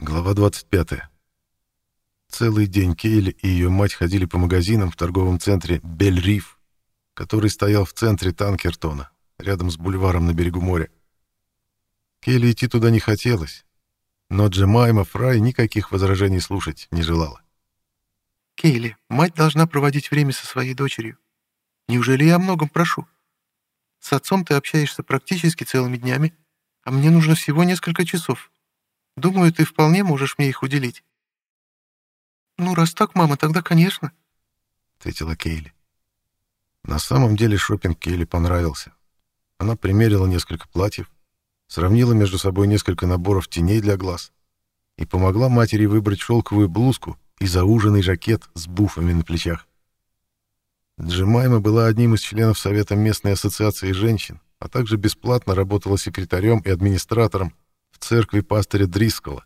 Глава 25. Целый день Кейли и ее мать ходили по магазинам в торговом центре «Бель-Риф», который стоял в центре Танкертона, рядом с бульваром на берегу моря. Кейли идти туда не хотелось, но Джемайма Фрай никаких возражений слушать не желала. «Кейли, мать должна проводить время со своей дочерью. Неужели я о многом прошу? С отцом ты общаешься практически целыми днями, а мне нужно всего несколько часов. Думаю, ты вполне можешь мне их уделить». «Ну, раз так, мама, тогда конечно», — ответила Кейли. На самом деле шопинг Кейли понравился. Она примерила несколько платьев, сравнила между собой несколько наборов теней для глаз и помогла матери выбрать шелковую блузку и зауженный жакет с буфами на плечах. Джемайма была одним из членов Совета местной ассоциации женщин, а также бесплатно работала секретарем и администратором церкви пастыря Дрискола.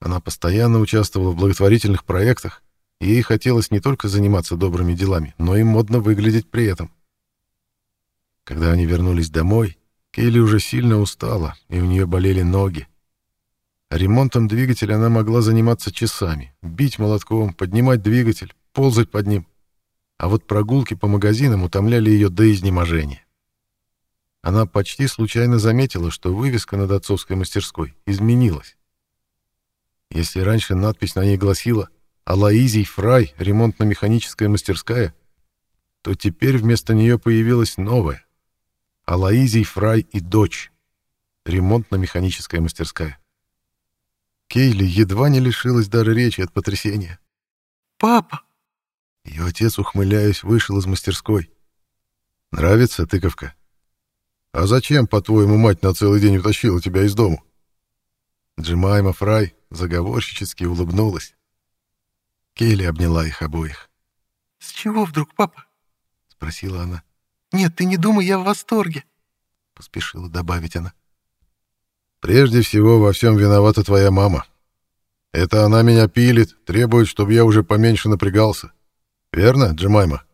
Она постоянно участвовала в благотворительных проектах, и ей хотелось не только заниматься добрыми делами, но и модно выглядеть при этом. Когда они вернулись домой, Кейли уже сильно устала, и у нее болели ноги. Ремонтом двигателя она могла заниматься часами, бить молотком, поднимать двигатель, ползать под ним. А вот прогулки по магазинам утомляли ее до изнеможения. Она почти случайно заметила, что вывеска над отцовской мастерской изменилась. Если раньше надпись на ней гласила «Алаизий Фрай, ремонтно-механическая мастерская», то теперь вместо нее появилась новая «Алаизий Фрай и дочь, ремонтно-механическая мастерская». Кейли едва не лишилась дара речи от потрясения. «Папа!» Ее отец, ухмыляясь, вышел из мастерской. «Нравится тыковка?» «А зачем, по-твоему, мать на целый день утащила тебя из дому?» Джимайма Фрай заговорщически улыбнулась. Кейли обняла их обоих. «С чего вдруг, папа?» — спросила она. «Нет, ты не думай, я в восторге», — поспешила добавить она. «Прежде всего во всем виновата твоя мама. Это она меня пилит, требует, чтобы я уже поменьше напрягался. Верно, Джемайма?»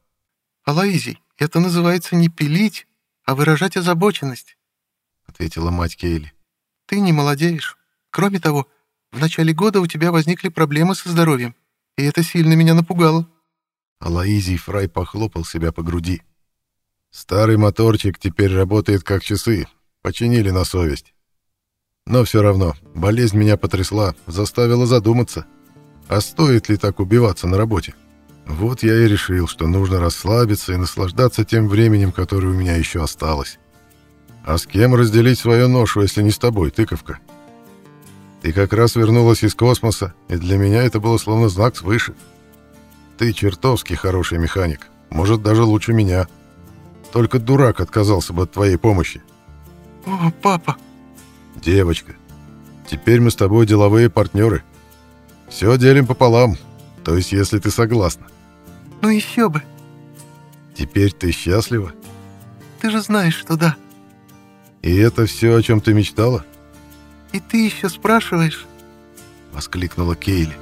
«Алаизий, это называется не пилить, а выражать озабоченность», — ответила мать Кейли. «Ты не молодеешь. Кроме того, в начале года у тебя возникли проблемы со здоровьем, и это сильно меня напугало». Алаизий Фрай похлопал себя по груди. «Старый моторчик теперь работает как часы. Починили на совесть. Но все равно, болезнь меня потрясла, заставила задуматься, а стоит ли так убиваться на работе?» Вот я и решил, что нужно расслабиться и наслаждаться тем временем, которое у меня еще осталось. А с кем разделить свою ношу, если не с тобой, тыковка? Ты как раз вернулась из космоса, и для меня это было словно знак свыше. Ты чертовски хороший механик, может, даже лучше меня. Только дурак отказался бы от твоей помощи. О, папа! Девочка, теперь мы с тобой деловые партнеры. Все делим пополам, то есть если ты согласна. Ну еще бы. Теперь ты счастлива? Ты же знаешь, что да. И это все, о чем ты мечтала? И ты еще спрашиваешь? Воскликнула Кейли.